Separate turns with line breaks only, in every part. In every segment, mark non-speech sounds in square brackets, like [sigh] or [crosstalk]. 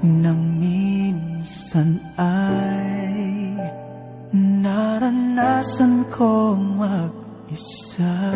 Nang minsan ay Naranasan kong mag-isa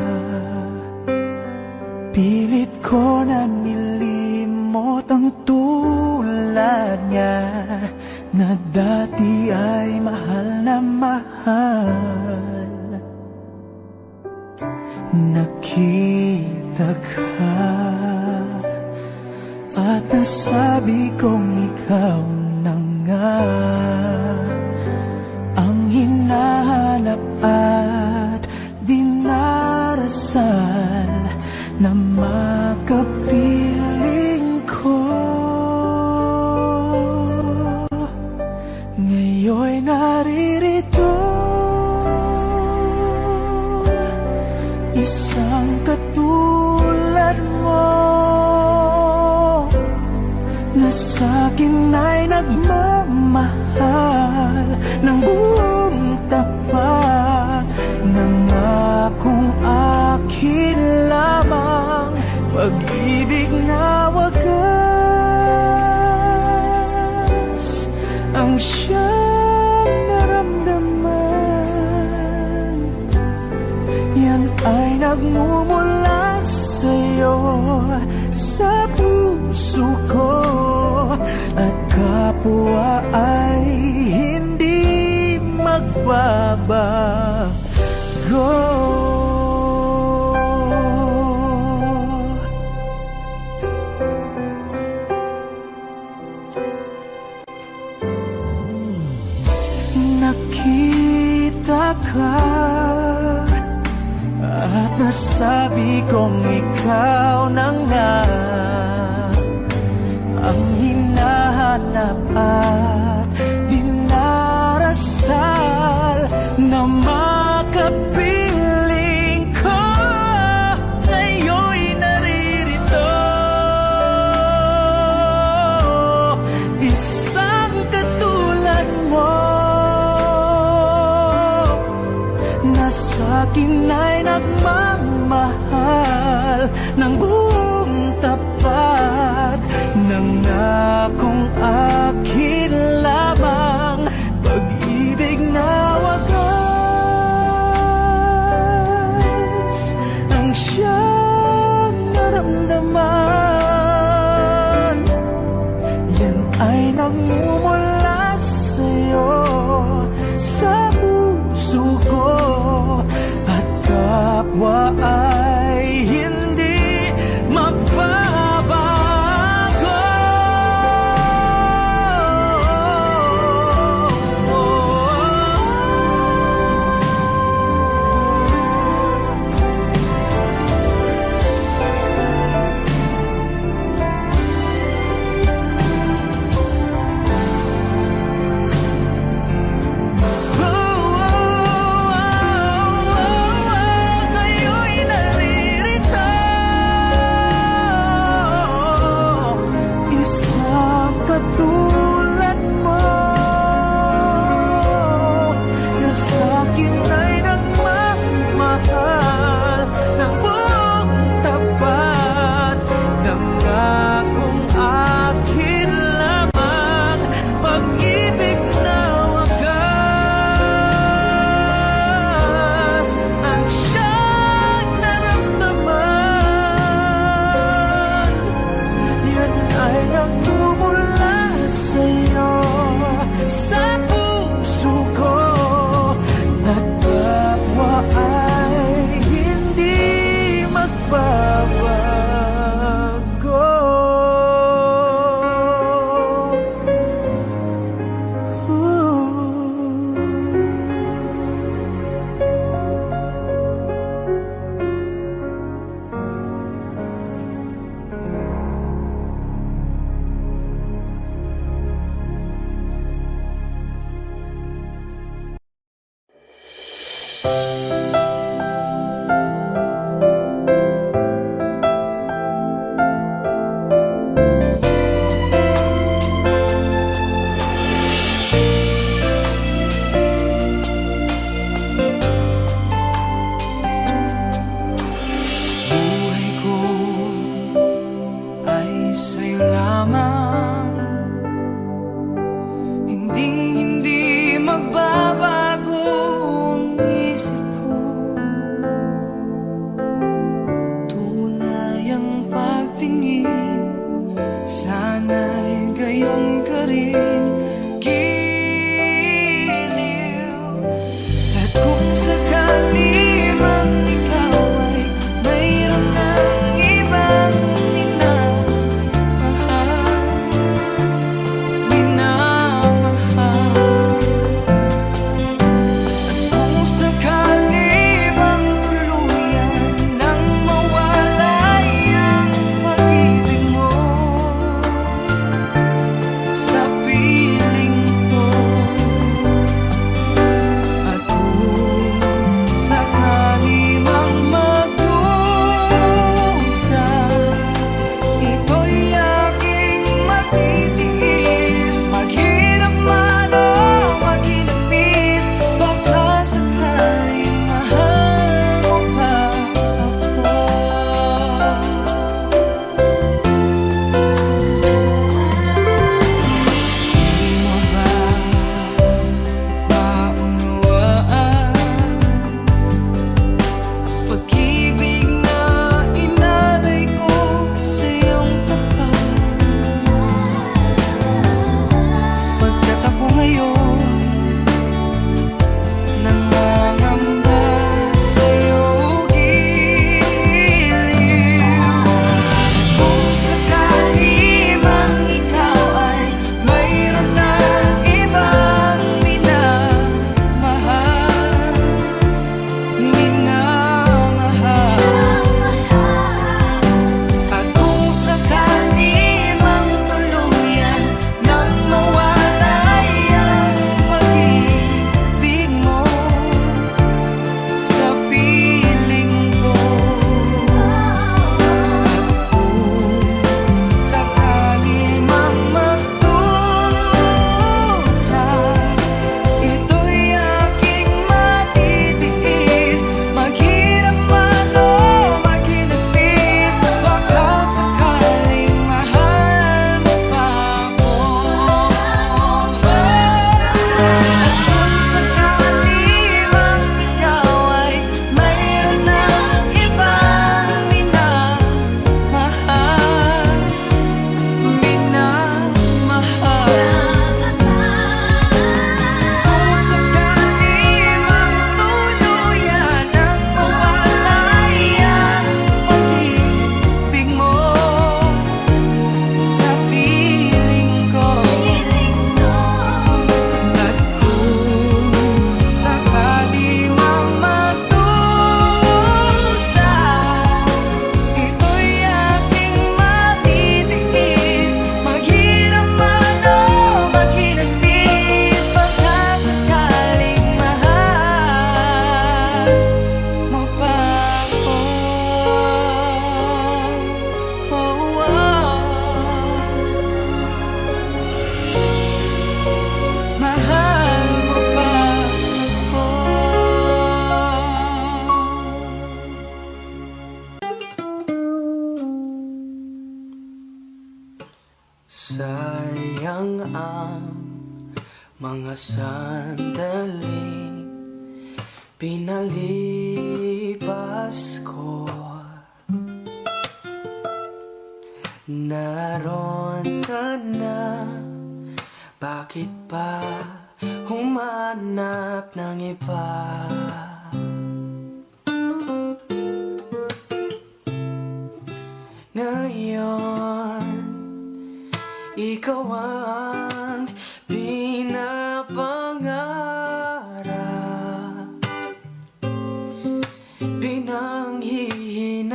Buhay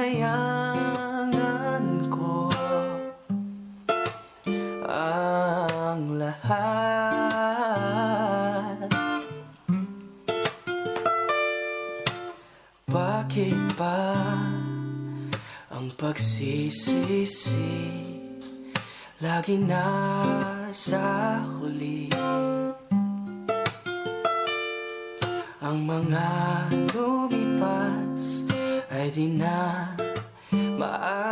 Hinayangan ko. Ang lahat. Bakit ba ang pagsisisi? Lagi nasa huli. Ang mga lumipas ay di na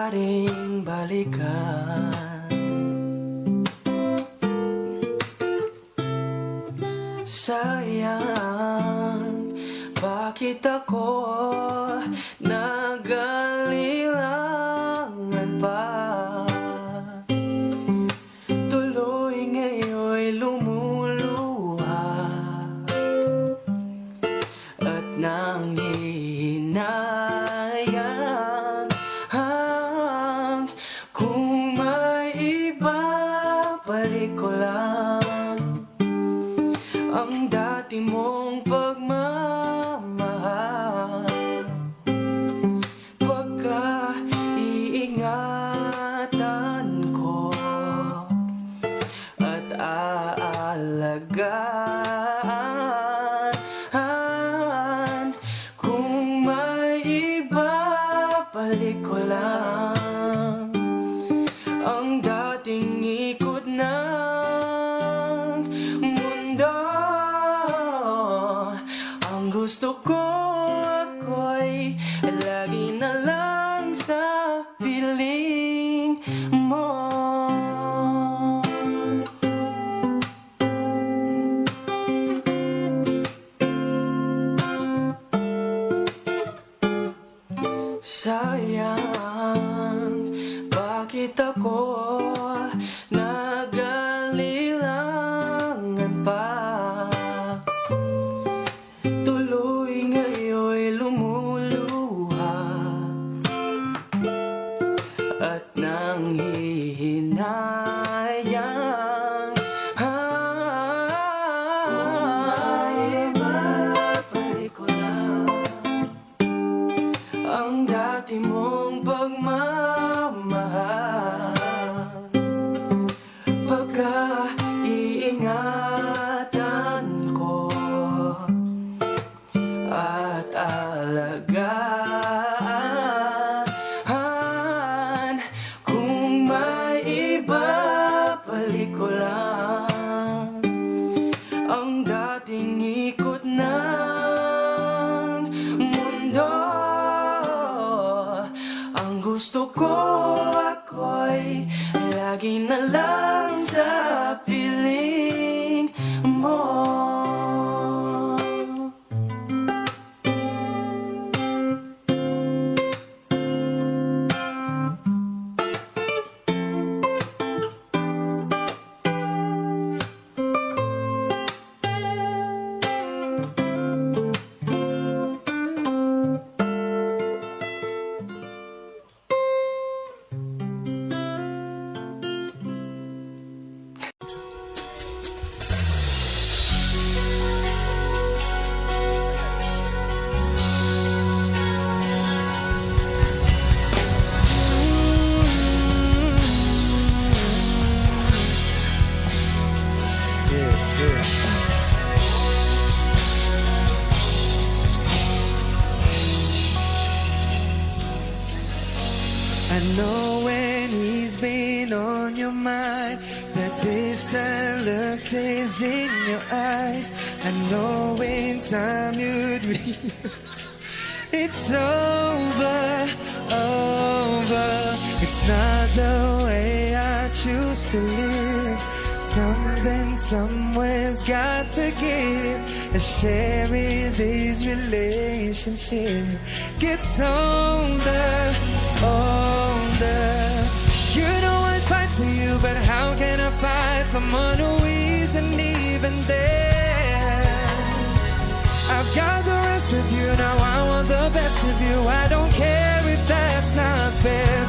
paring balikan. Sayang, bakit ako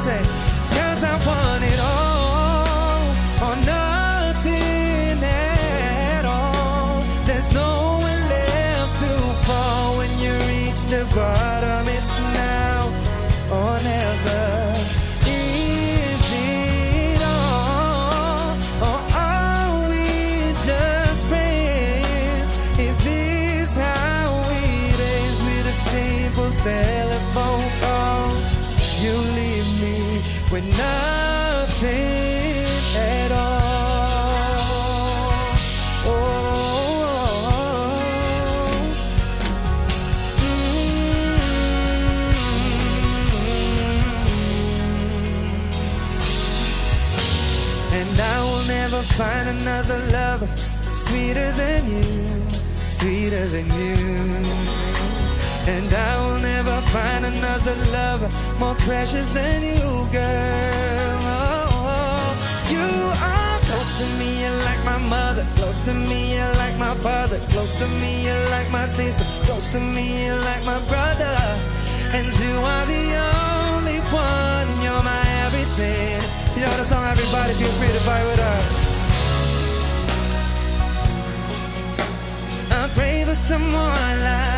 dice with nothing at all. Oh. Mm-hmm. And I will never find another lover sweeter than you, sweeter than you. And I will never find another lover more precious than you, girl. Oh, oh. You are close to me, you're like my mother. Close to me, you're like my father. Close to me, you're like my sister. Close to me, you're like my brother. And you are the only one, you're my everything. You know the song, everybody feel free to vibe with us. I pray for someone like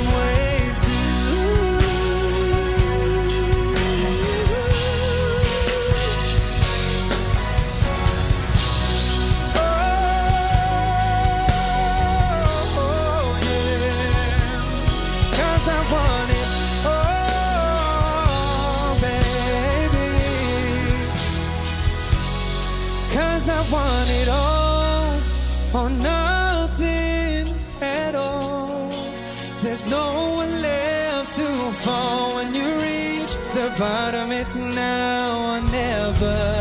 or nothing at all. There's no one left to fall when you reach the bottom. It's now or never.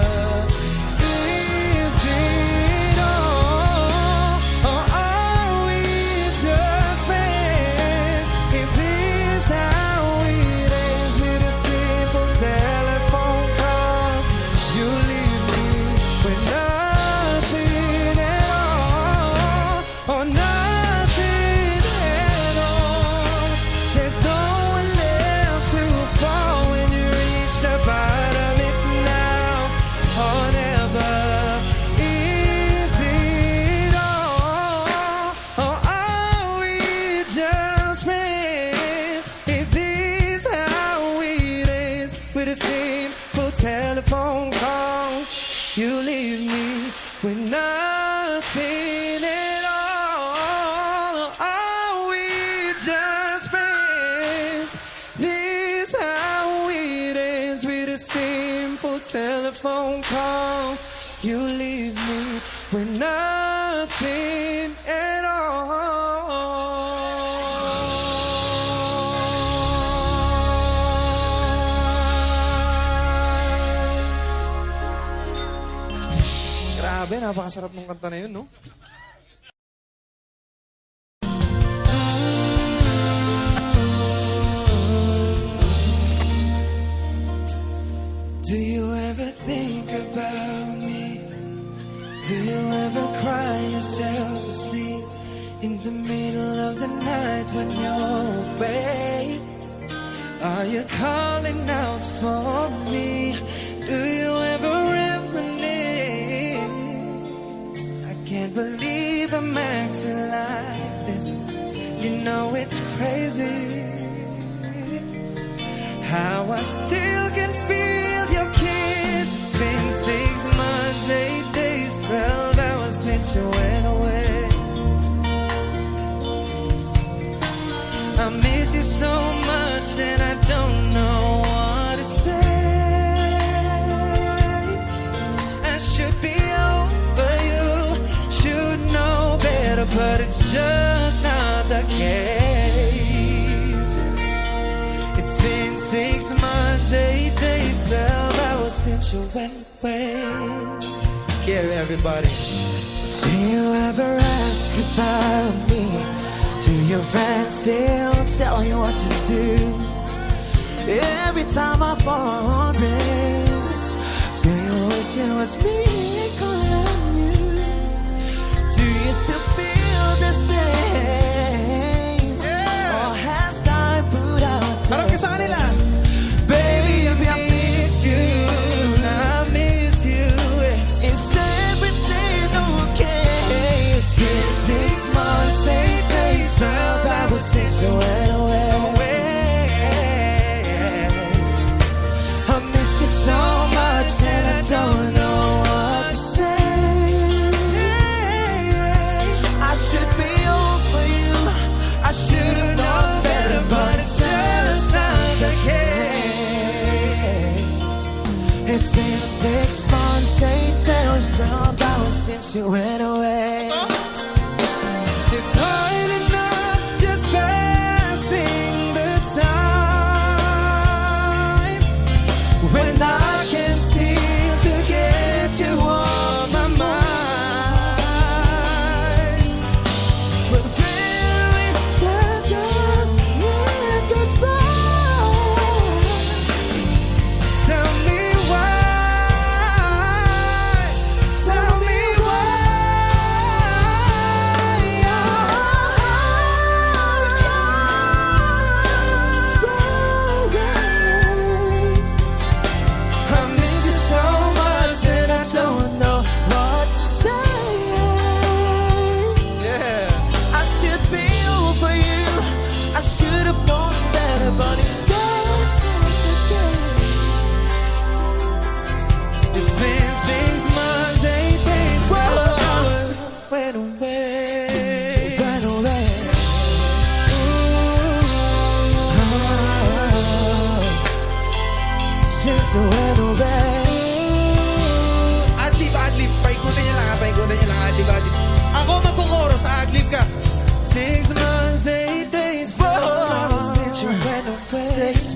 Six months, eight days, twelve hours since you went away. Here, everybody. Do you ever ask about me? Do your friends still tell you what to do? Every time I fall on race, do you wish it was me calling you? Do you still feel the same? You went away. I miss you so much and I don't know what to say. I should be old you. I should have known better, but it's just not the case. It's been six months, eight days, hours since you went away.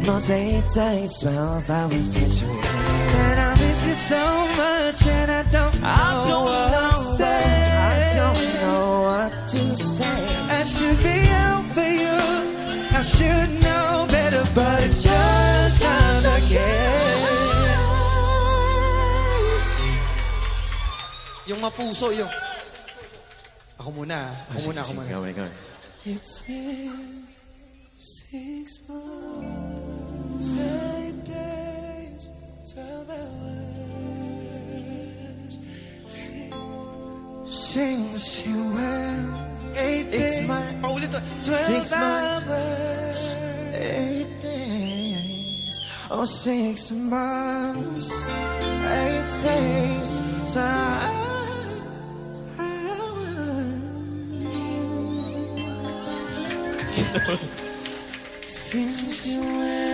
Six months, eight days, twelve hours since you went away. And I miss you so much, and I don't know
I don't
what
know.
to say. I don't know what to say. I should be out for you. I should know better, but it's just not the case.
Yung mapuso, yung... Ako muna. ha. Ako muna, ako muna.
It's been six months, eight days, twelve hours since you went. Eight
It's
days,
my... Paulit to.
twelve
Six months.
hours, eight days, oh six months, eight days, twelve hours. [laughs] Since you went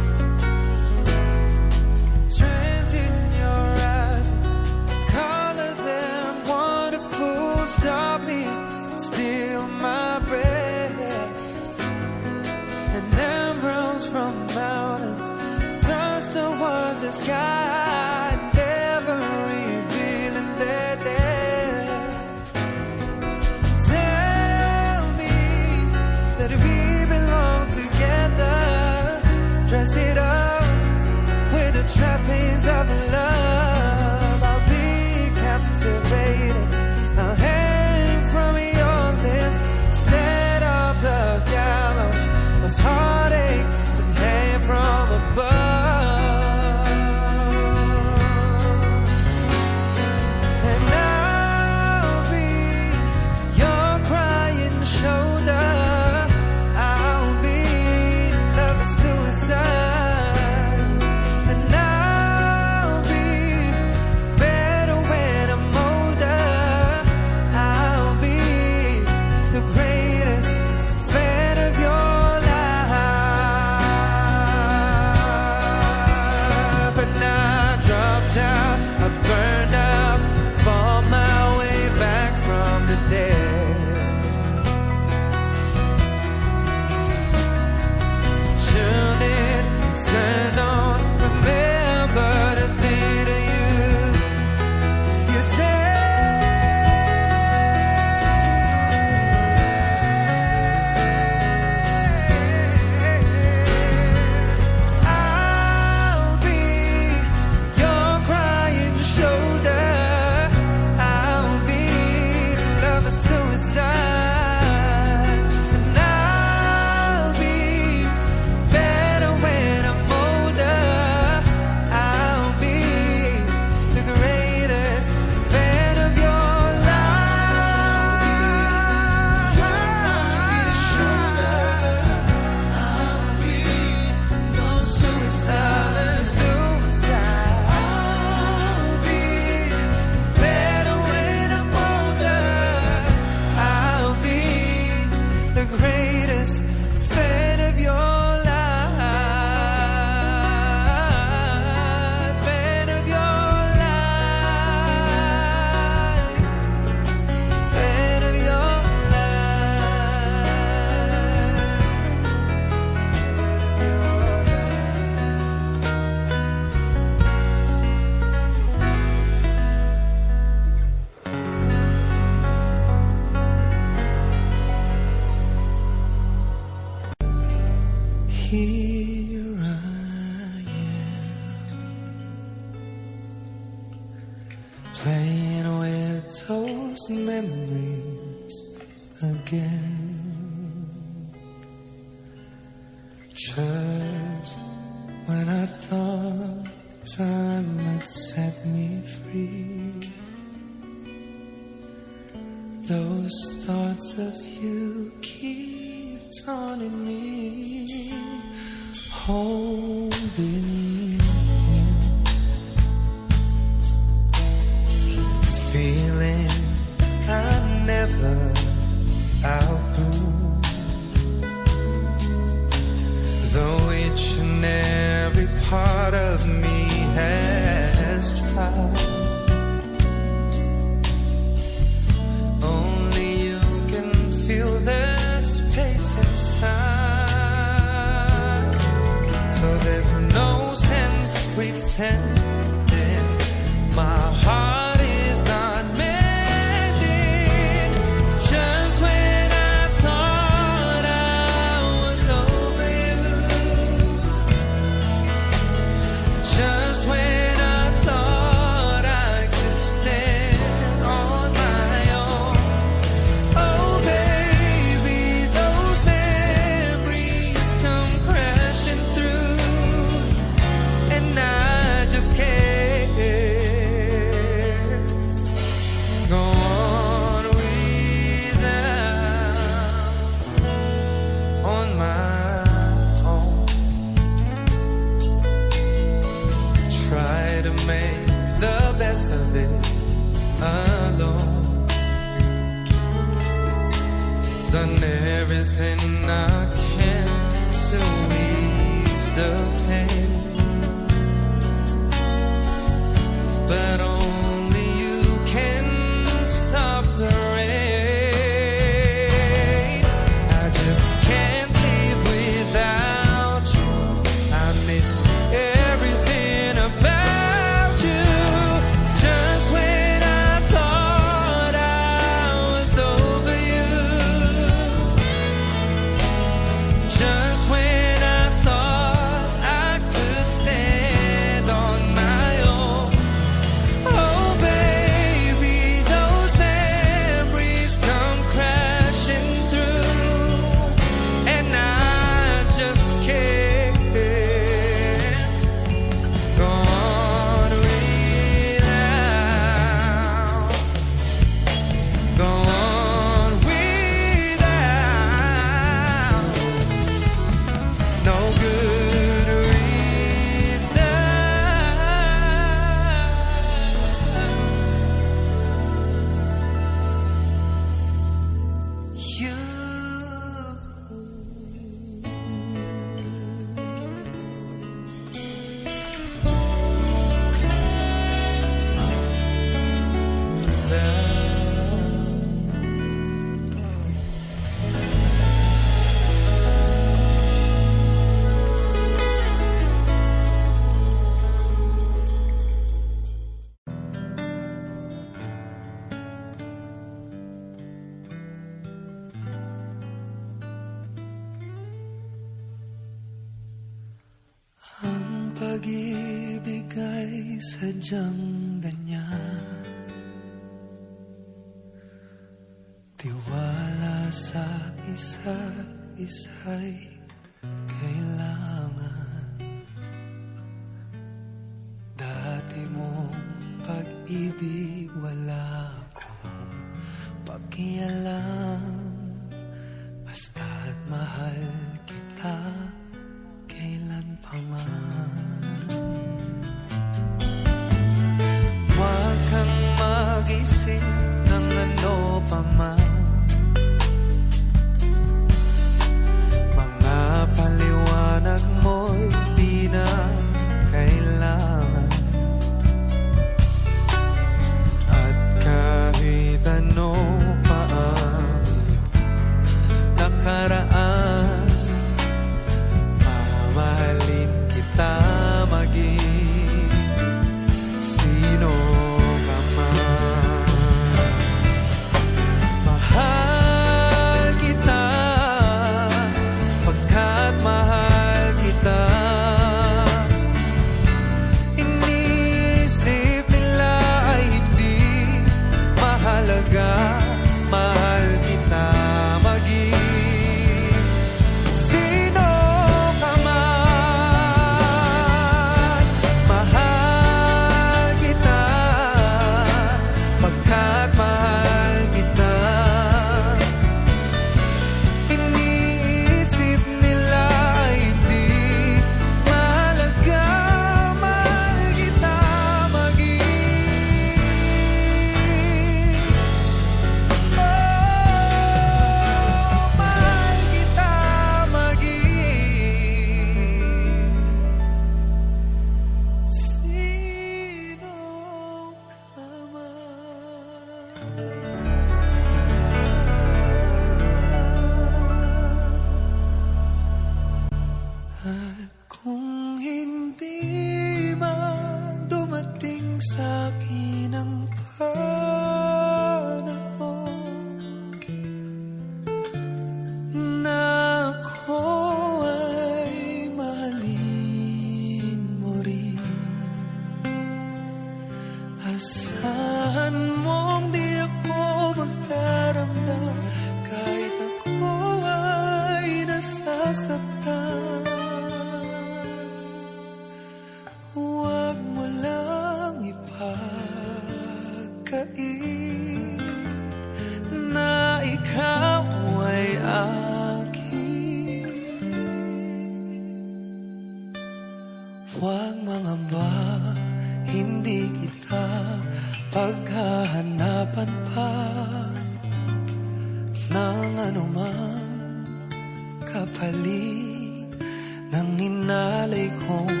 kong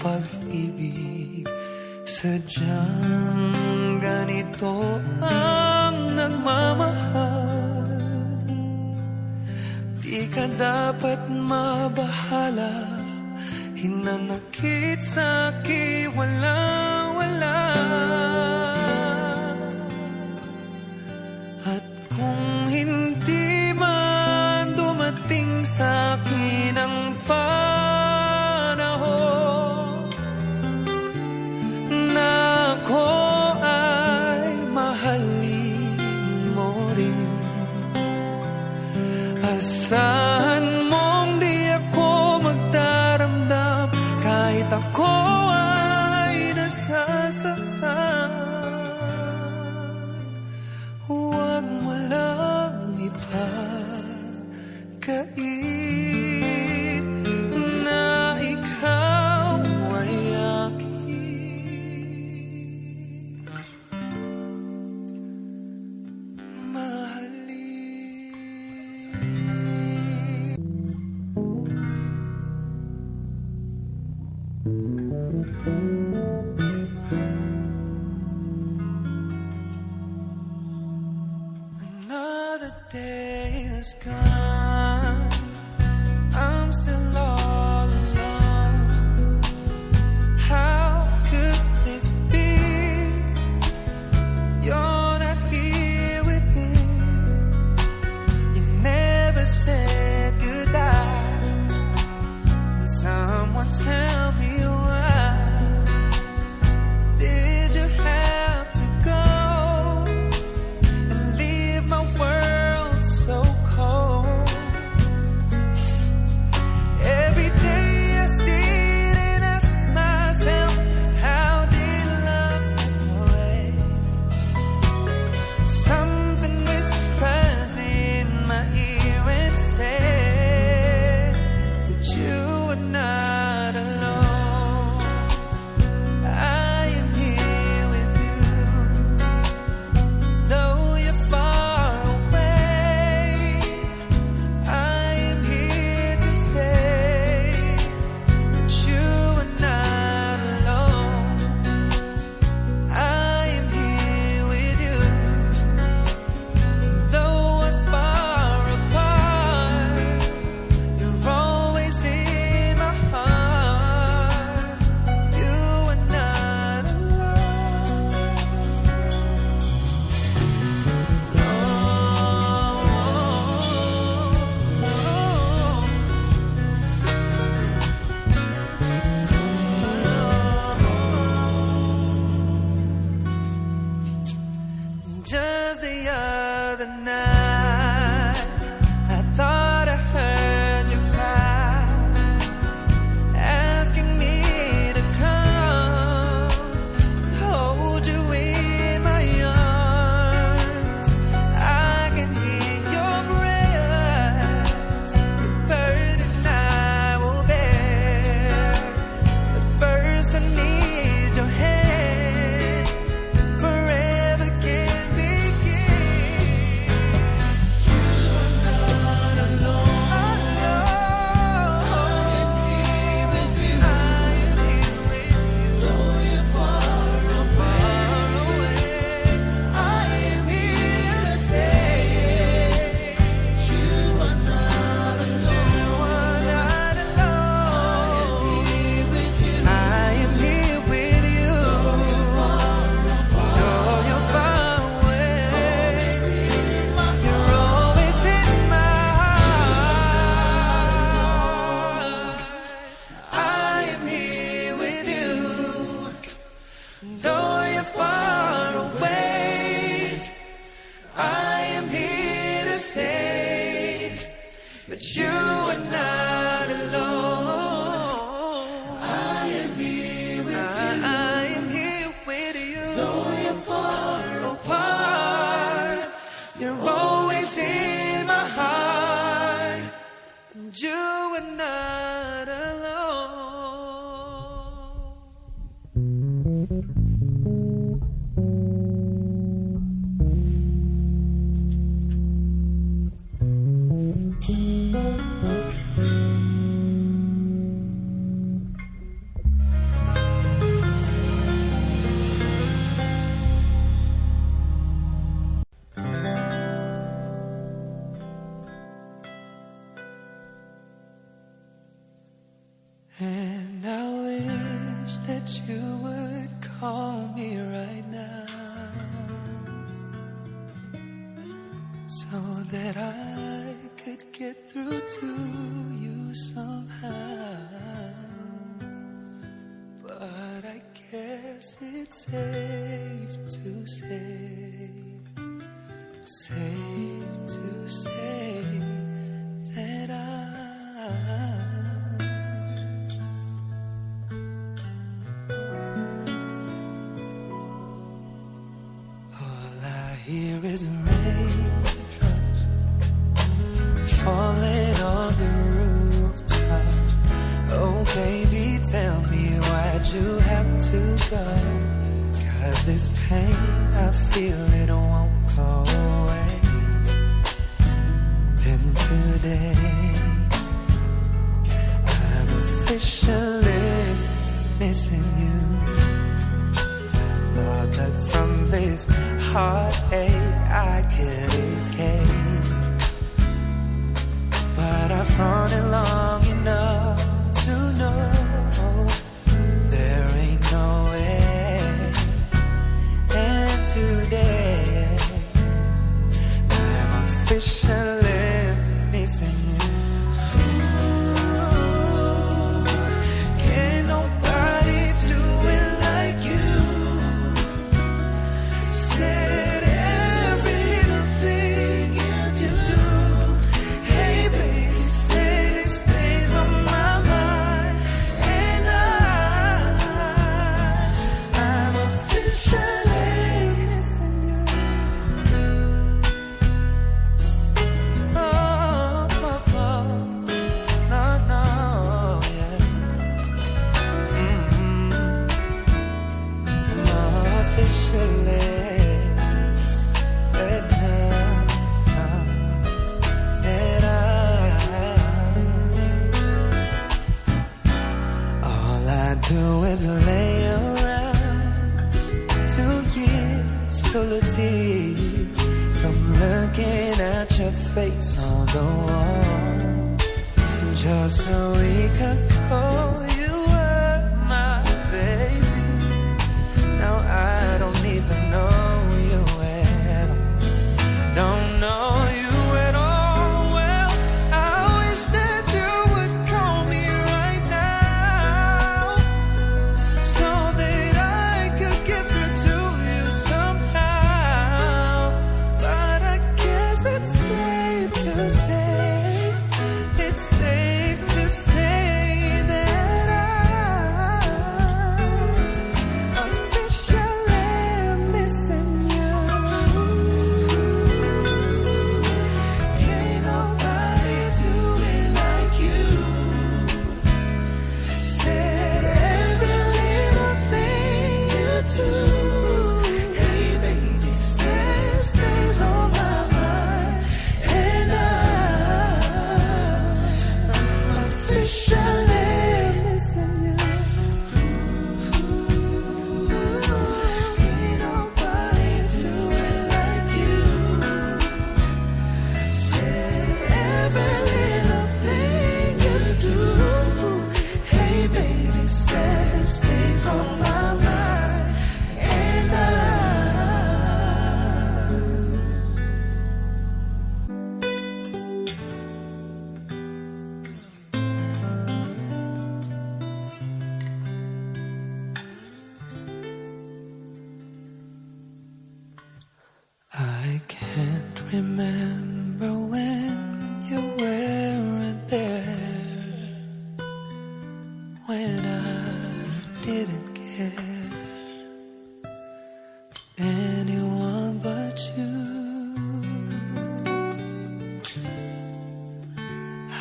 pag-ibig. Sadyang ganito ang nagmamahal. Di ka dapat mabahala. Hinanakit sa kiwalan Mm-hmm.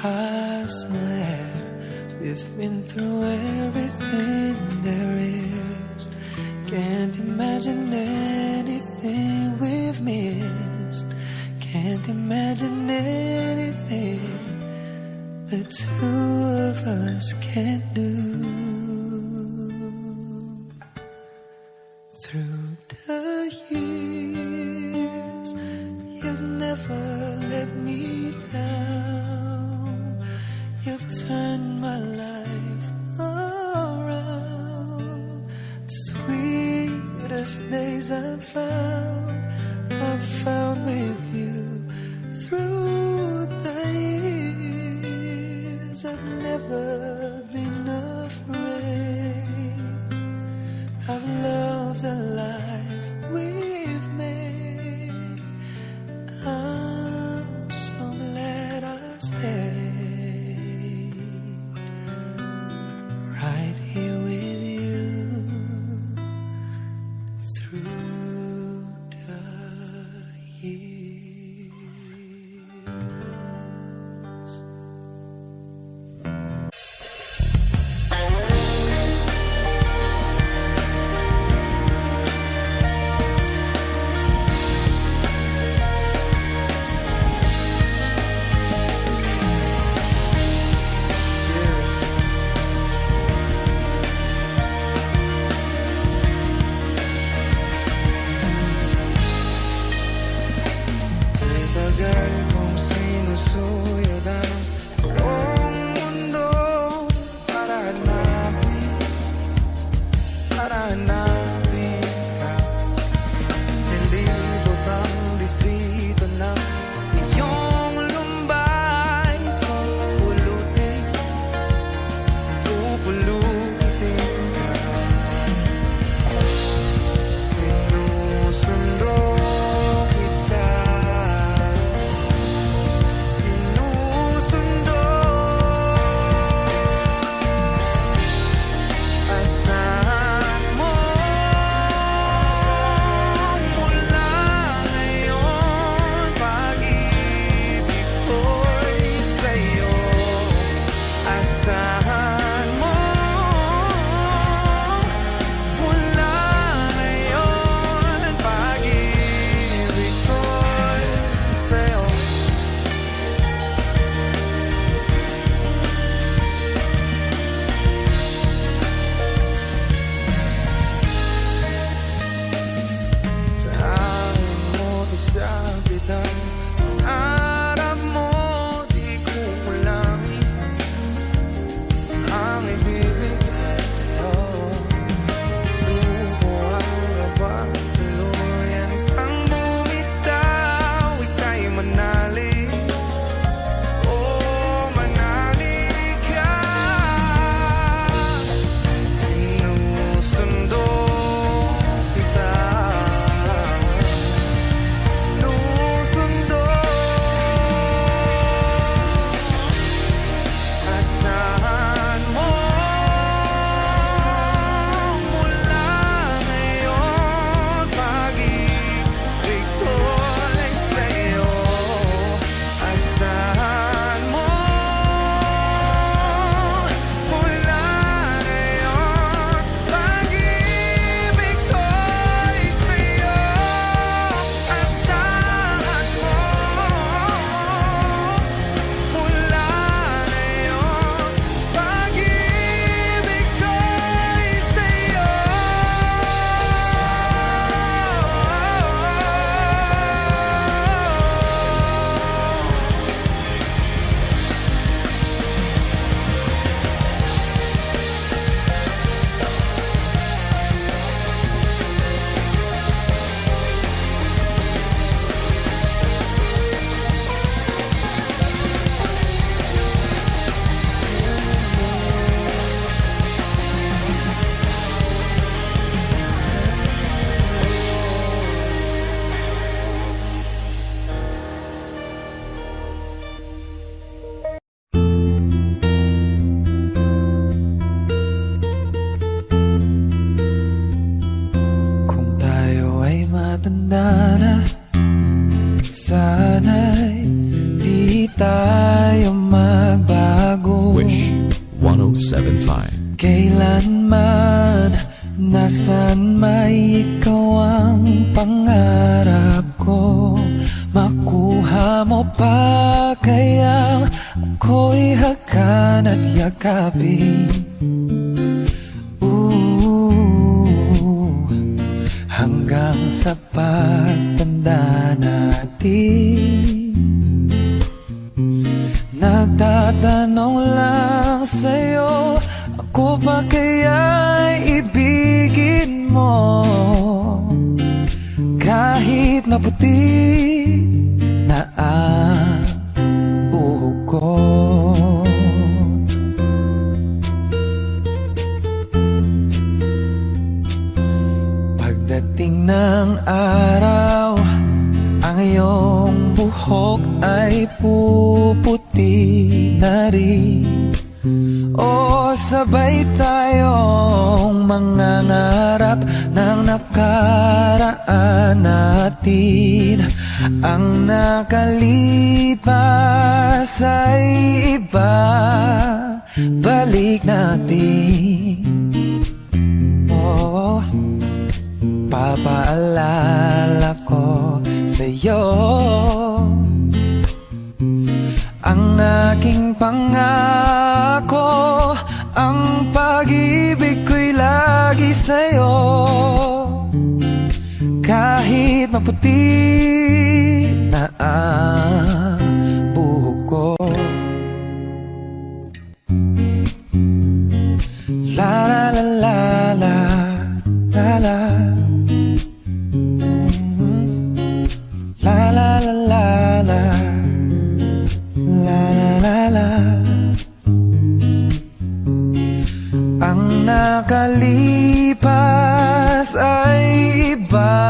I swear we've been through everything there is. Can't imagine anything we've missed. Can't imagine.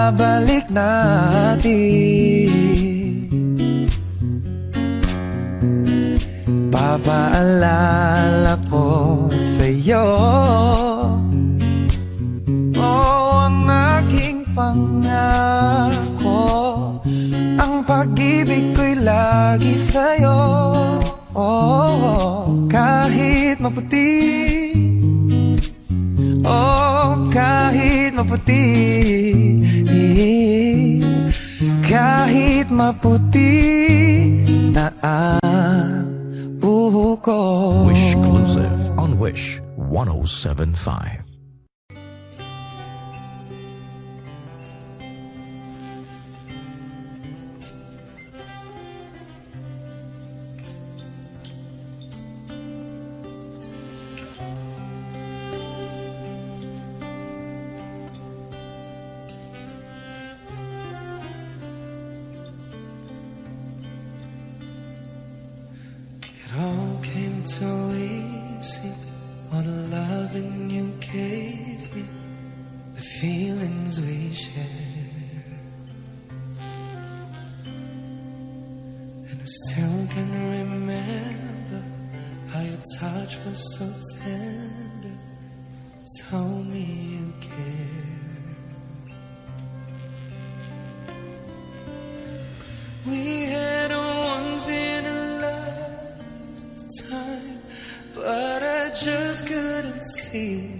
ibabalik natin. Papaalala ko sa'yo. Oh, ang aking pangako. Ang pag-ibig ko'y lagi sa'yo. Oh, kahit maputi. Oh, kahit maputi. maputi na ang buho ko.
Wish Exclusive on Wish 1075.
so easy. see.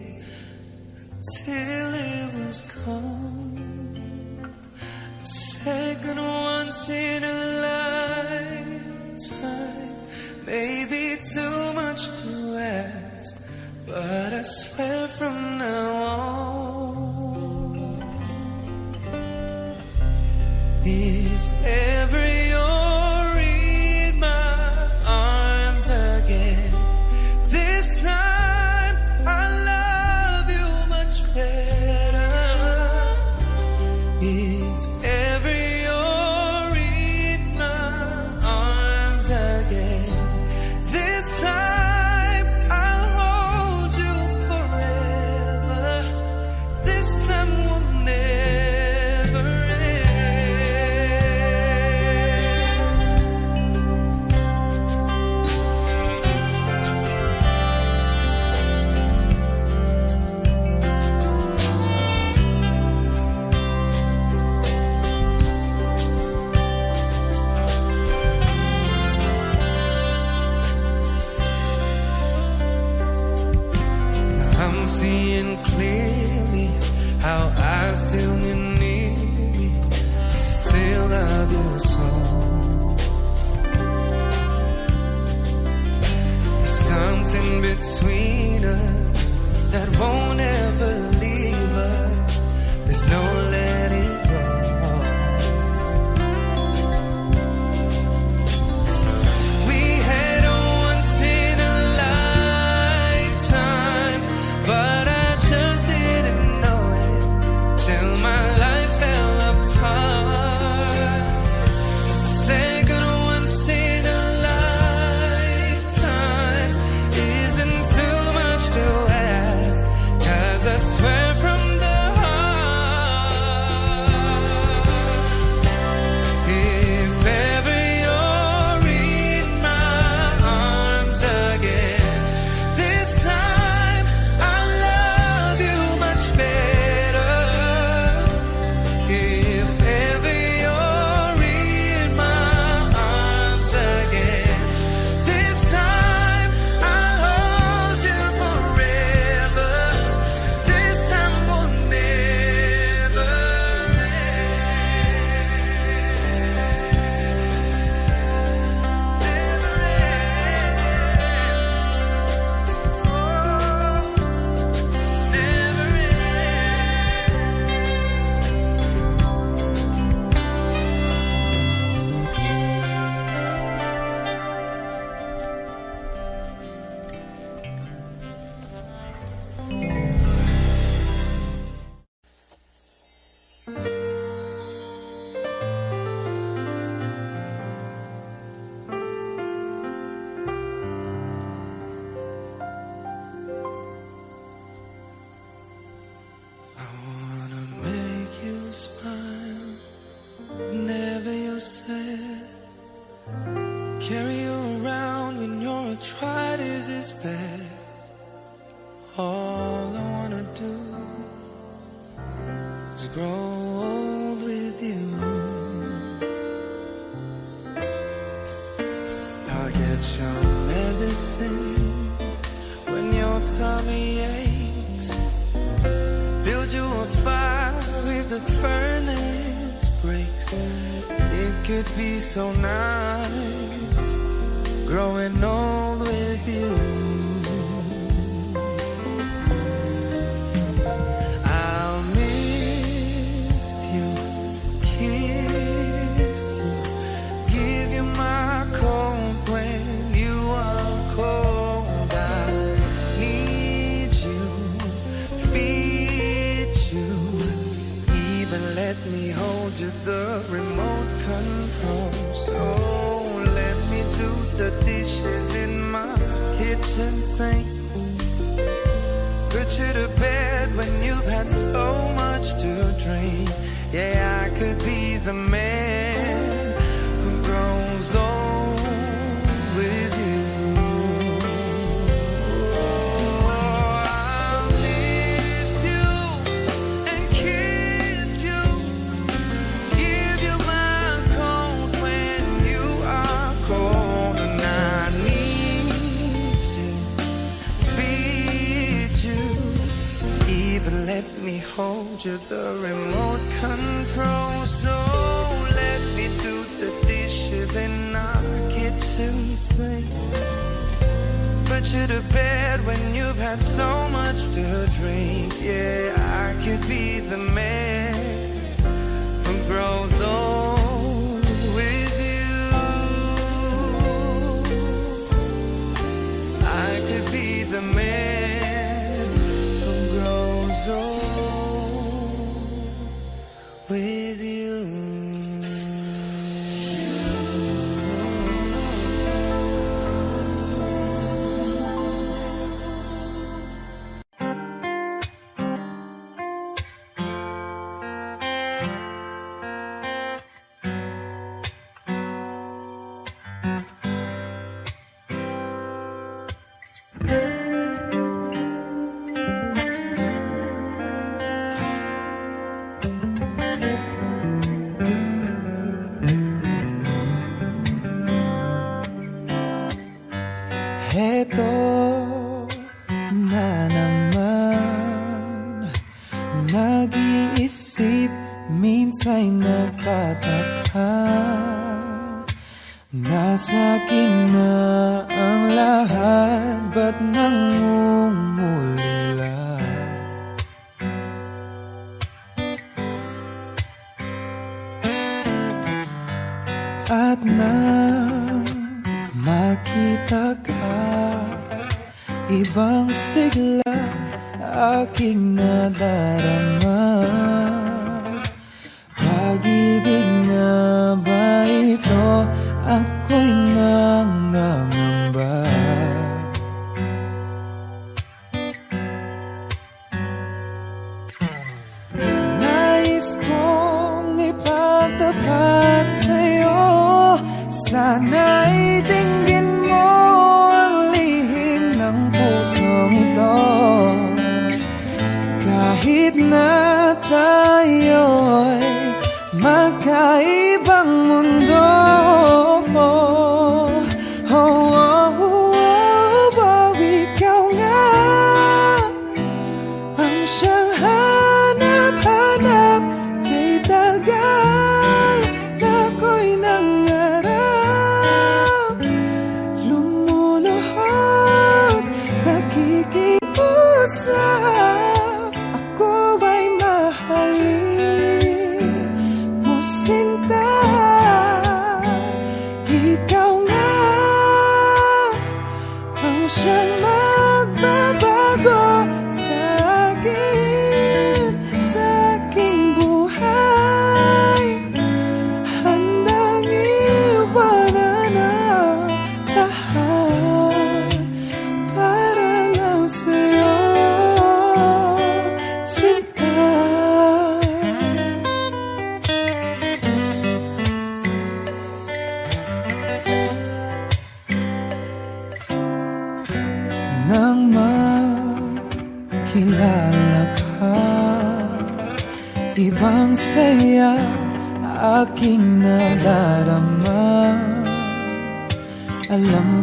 With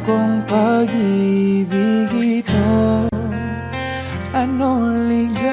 kong pag-ibig ito. Anong ligaya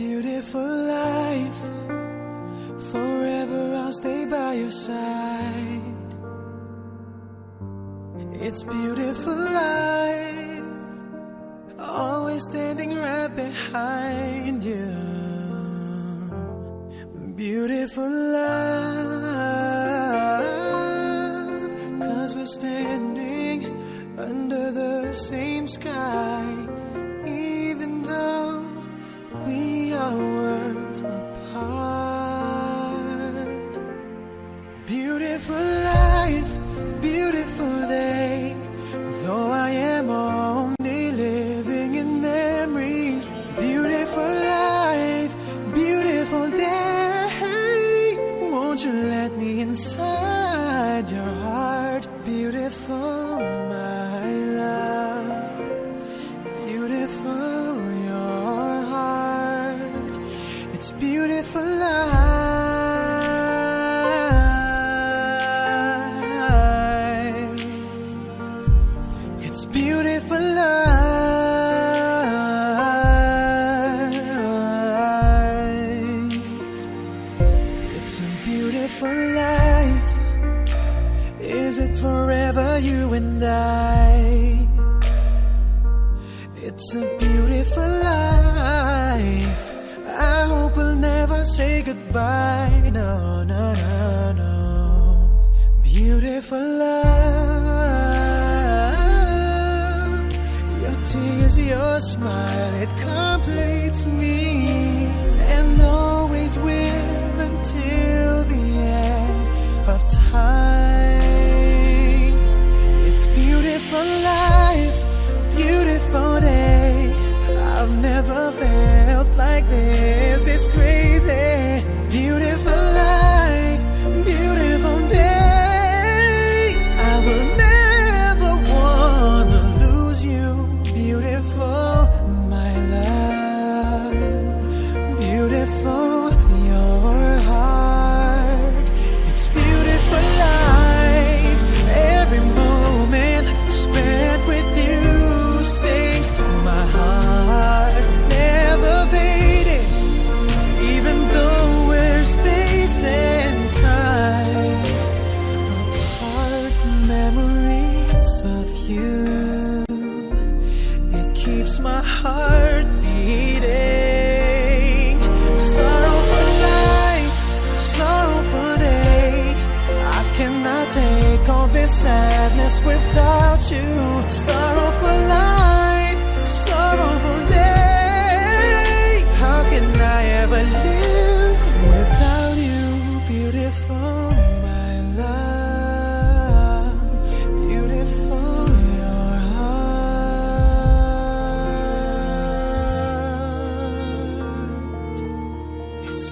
beautiful life. Forever I'll stay by your side. It's beautiful life. Always standing right behind you.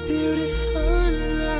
beautiful life.